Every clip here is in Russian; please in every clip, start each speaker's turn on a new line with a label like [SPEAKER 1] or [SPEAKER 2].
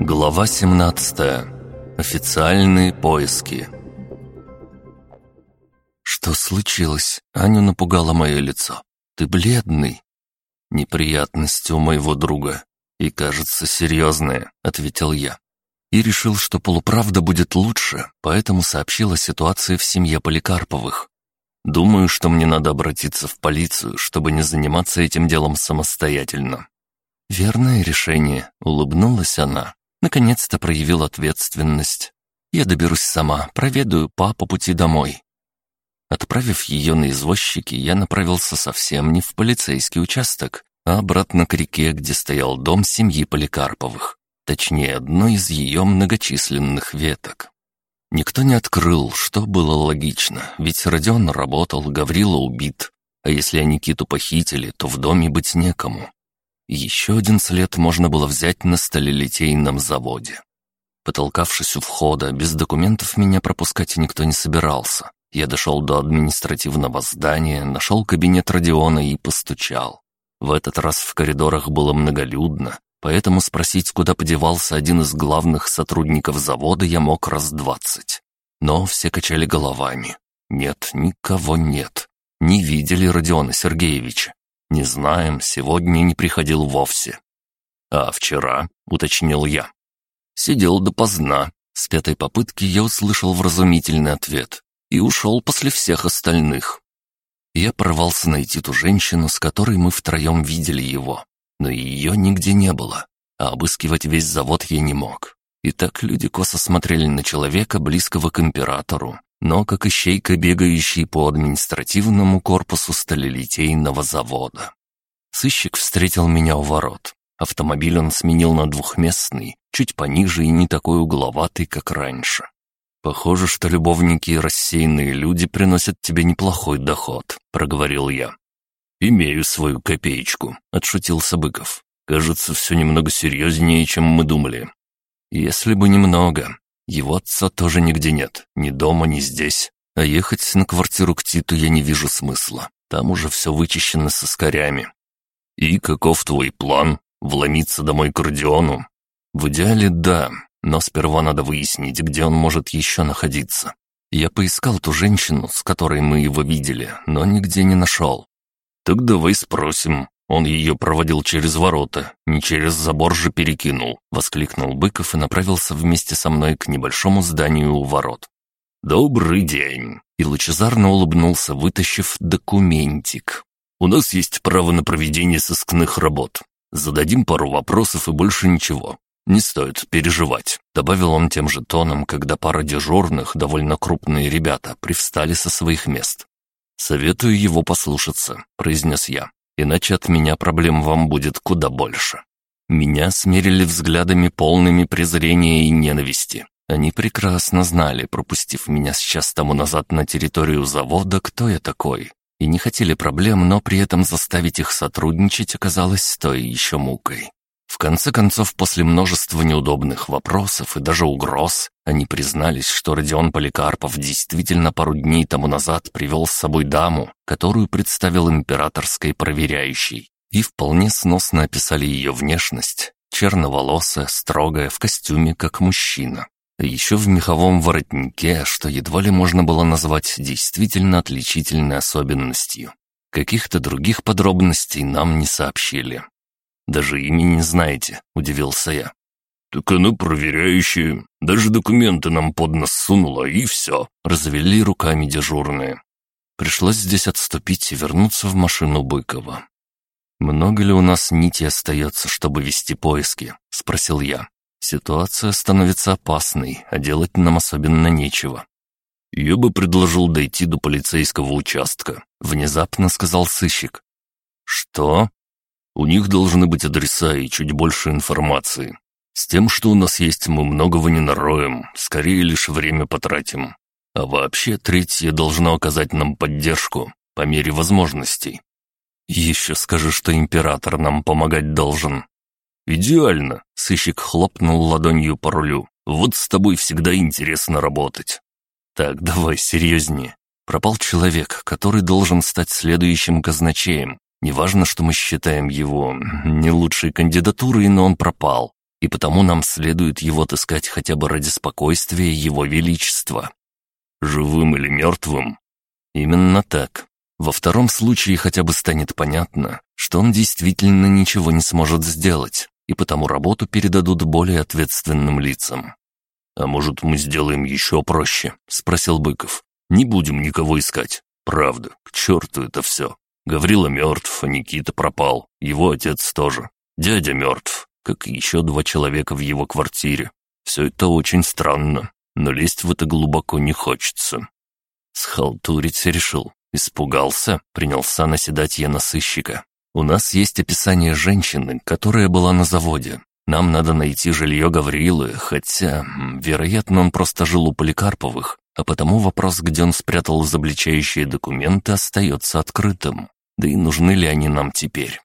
[SPEAKER 1] Глава 17. Официальные поиски. Что случилось? Аню напугало мое лицо. Ты бледный. Неприятности у моего друга. И, кажется, серьезные, ответил я. И решил, что полуправда будет лучше, поэтому сообщил о ситуации в семье Поликарповых. Думаю, что мне надо обратиться в полицию, чтобы не заниматься этим делом самостоятельно. Верное решение, улыбнулась она. Наконец-то проявил ответственность. Я доберусь сама, проведаю папу пути домой. Отправив ее на извозчики, я направился совсем не в полицейский участок, а обратно к реке, где стоял дом семьи Поликарповых. Точнее, одной из ее многочисленных веток. Никто не открыл, что было логично, ведь Родион работал, Гаврила убит. А если они Киту похитили, то в доме быть некому. Еще один след можно было взять на сталелитейном заводе. Потолкавшись у входа, без документов меня пропускать никто не собирался. Я дошел до административного здания, нашел кабинет Родиона и постучал. В этот раз в коридорах было многолюдно, поэтому спросить, куда подевался один из главных сотрудников завода, я мог раз двадцать. Но все качали головами. Нет, никого нет. Не видели Родиона Сергеевича. «Не знаем, сегодня не приходил вовсе». «А вчера?» — уточнил я. «Сидел допоздна. С пятой попытки я услышал вразумительный ответ и ушел после всех остальных. Я порвался найти ту женщину, с которой мы втроем видели его, но ее нигде не было, а обыскивать весь завод я не мог. И так люди косо смотрели на человека, близкого к императору, но как ищейка, бегающий по административному корпусу сталелитейного завода. Сыщик встретил меня у ворот. Автомобиль он сменил на двухместный, чуть пониже и не такой угловатый, как раньше. «Похоже, что любовники и рассеянные люди приносят тебе неплохой доход», — проговорил я. «Имею свою копеечку», — отшутился Быков. «Кажется, все немного серьезнее, чем мы думали». «Если бы немного. Его отца тоже нигде нет, ни дома, ни здесь. А ехать на квартиру к Титу я не вижу смысла. Там уже все вычищено со скорями. И каков твой план? Вломиться домой к Родиону? В идеале да, но сперва надо выяснить, где он может еще находиться. Я поискал ту женщину, с которой мы его видели, но нигде не нашел. Так давай спросим, он ее проводил через ворота, не через забор же перекинул», — воскликнул Быков и направился вместе со мной к небольшому зданию у ворот. «Добрый день!» — и лучезарно улыбнулся, вытащив документик. «У нас есть право на проведение сыскных работ. Зададим пару вопросов и больше ничего. Не стоит переживать», — добавил он тем же тоном, когда пара дежурных, довольно крупные ребята, привстали со своих мест. «Советую его послушаться», — произнес я иначе от меня проблем вам будет куда больше. Меня смерили взглядами полными презрения и ненависти. Они прекрасно знали, пропустив меня сейчас тому назад на территорию завода, кто я такой. И не хотели проблем, но при этом заставить их сотрудничать оказалось той еще мукой. В конце концов, после множества неудобных вопросов и даже угроз, они признались, что Родион Поликарпов действительно пару дней тому назад привел с собой даму, которую представил императорской проверяющей, и вполне сносно описали ее внешность, черноволосая, строгая, в костюме, как мужчина. Еще в меховом воротнике, что едва ли можно было назвать действительно отличительной особенностью. Каких-то других подробностей нам не сообщили. «Даже имени не знаете», — удивился я. «Так она проверяющая. Даже документы нам под нос сунула, и все», — развели руками дежурные. Пришлось здесь отступить и вернуться в машину Быкова. «Много ли у нас нити остается, чтобы вести поиски?» — спросил я. «Ситуация становится опасной, а делать нам особенно нечего». «Я бы предложил дойти до полицейского участка», — внезапно сказал сыщик. «Что?» У них должны быть адреса и чуть больше информации. С тем, что у нас есть, мы многого не нароем, скорее лишь время потратим. А вообще, третье должно оказать нам поддержку, по мере возможностей. Еще скажи, что император нам помогать должен. Идеально, сыщик хлопнул ладонью по рулю. Вот с тобой всегда интересно работать. Так, давай серьезнее. Пропал человек, который должен стать следующим казначеем, Неважно, что мы считаем его не лучшей кандидатурой, но он пропал, и потому нам следует его отыскать хотя бы ради спокойствия его величества. Живым или мертвым? Именно так. Во втором случае хотя бы станет понятно, что он действительно ничего не сможет сделать, и потому работу передадут более ответственным лицам. «А может, мы сделаем еще проще?» — спросил Быков. «Не будем никого искать. Правда, к черту это все. Гаврила мертв, а Никита пропал. Его отец тоже. Дядя мертв, как и еще два человека в его квартире. Все это очень странно, но лезть в это глубоко не хочется». Схалтурить решил. Испугался, принялся наседать я на сыщика. «У нас есть описание женщины, которая была на заводе. Нам надо найти жилье Гаврилы, хотя, вероятно, он просто жил у Поликарповых, а потому вопрос, где он спрятал изобличающие документы, остается открытым. Да и нужны ли они нам теперь?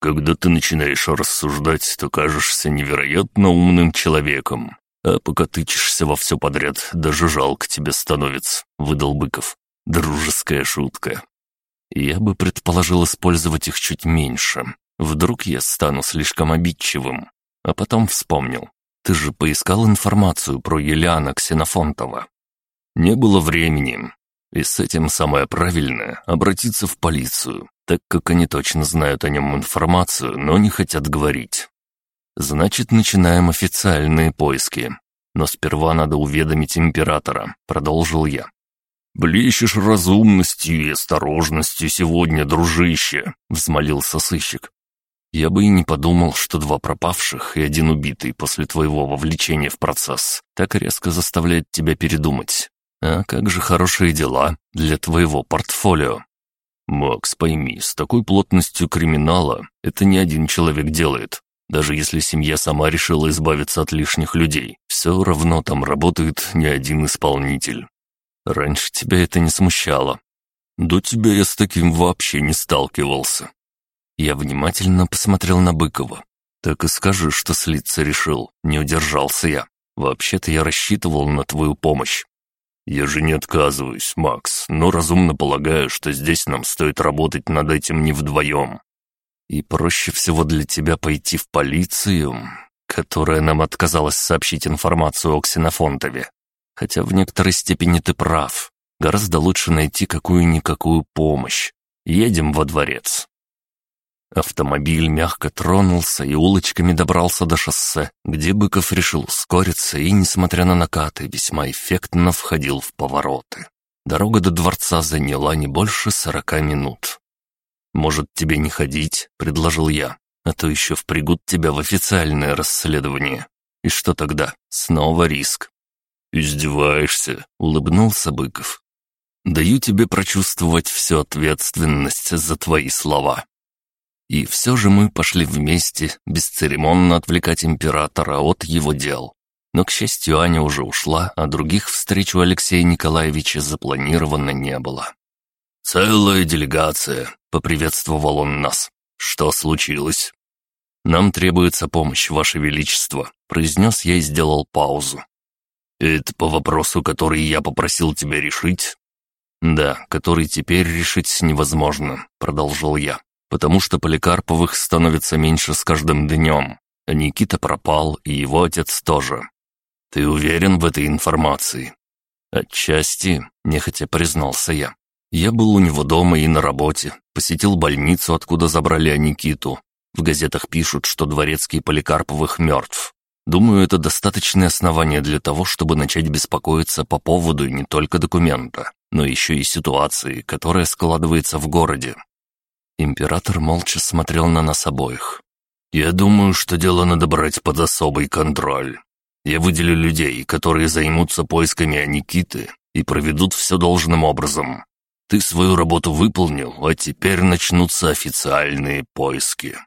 [SPEAKER 1] Когда ты начинаешь рассуждать, то кажешься невероятно умным человеком. А пока тычешься во все подряд, даже жалко тебе становится», — выдал Быков. «Дружеская шутка». Я бы предположил использовать их чуть меньше. Вдруг я стану слишком обидчивым. А потом вспомнил. Ты же поискал информацию про Еляна Ксенофонтова. Не было времени. И с этим самое правильное — обратиться в полицию, так как они точно знают о нем информацию, но не хотят говорить. Значит, начинаем официальные поиски. Но сперва надо уведомить императора, продолжил я. «Блещешь разумностью и осторожностью сегодня, дружище», — взмолился сыщик. Я бы и не подумал, что два пропавших и один убитый после твоего вовлечения в процесс так резко заставляет тебя передумать. А как же хорошие дела для твоего портфолио? Макс, пойми, с такой плотностью криминала это не один человек делает. Даже если семья сама решила избавиться от лишних людей, все равно там работает не один исполнитель. Раньше тебя это не смущало. До тебя я с таким вообще не сталкивался. Я внимательно посмотрел на Быкова. «Так и скажи, что слиться решил. Не удержался я. Вообще-то я рассчитывал на твою помощь». «Я же не отказываюсь, Макс, но разумно полагаю, что здесь нам стоит работать над этим не вдвоем. И проще всего для тебя пойти в полицию, которая нам отказалась сообщить информацию о Ксенофонтове. Хотя в некоторой степени ты прав. Гораздо лучше найти какую-никакую помощь. Едем во дворец. Автомобиль мягко тронулся и улочками добрался до шоссе, где Быков решил ускориться и, несмотря на накаты, весьма эффектно входил в повороты. Дорога до дворца заняла не больше сорока минут. «Может, тебе не ходить?» — предложил я. «А то еще впрягут тебя в официальное расследование. И что тогда? Снова риск». «Издеваешься?» — улыбнулся Быков. «Даю тебе прочувствовать всю ответственность за твои слова. И все же мы пошли вместе, бесцеремонно отвлекать императора от его дел. Но, к счастью, Аня уже ушла, а других встреч у Алексея Николаевича запланировано не было. «Целая делегация», — поприветствовал он нас. «Что случилось?» «Нам требуется помощь, Ваше Величество», — произнес я и сделал паузу. «Это по вопросу, который я попросил тебя решить?» «Да, который теперь решить невозможно», — продолжил я потому что Поликарповых становится меньше с каждым днем, Никита пропал, и его отец тоже. Ты уверен в этой информации?» «Отчасти», — нехотя признался я. «Я был у него дома и на работе, посетил больницу, откуда забрали Никиту. В газетах пишут, что дворецкий Поликарповых мертв. Думаю, это достаточное основание для того, чтобы начать беспокоиться по поводу не только документа, но еще и ситуации, которая складывается в городе. Император молча смотрел на нас обоих. «Я думаю, что дело надо брать под особый контроль. Я выделю людей, которые займутся поисками Аникиты и проведут все должным образом. Ты свою работу выполнил, а теперь начнутся официальные поиски».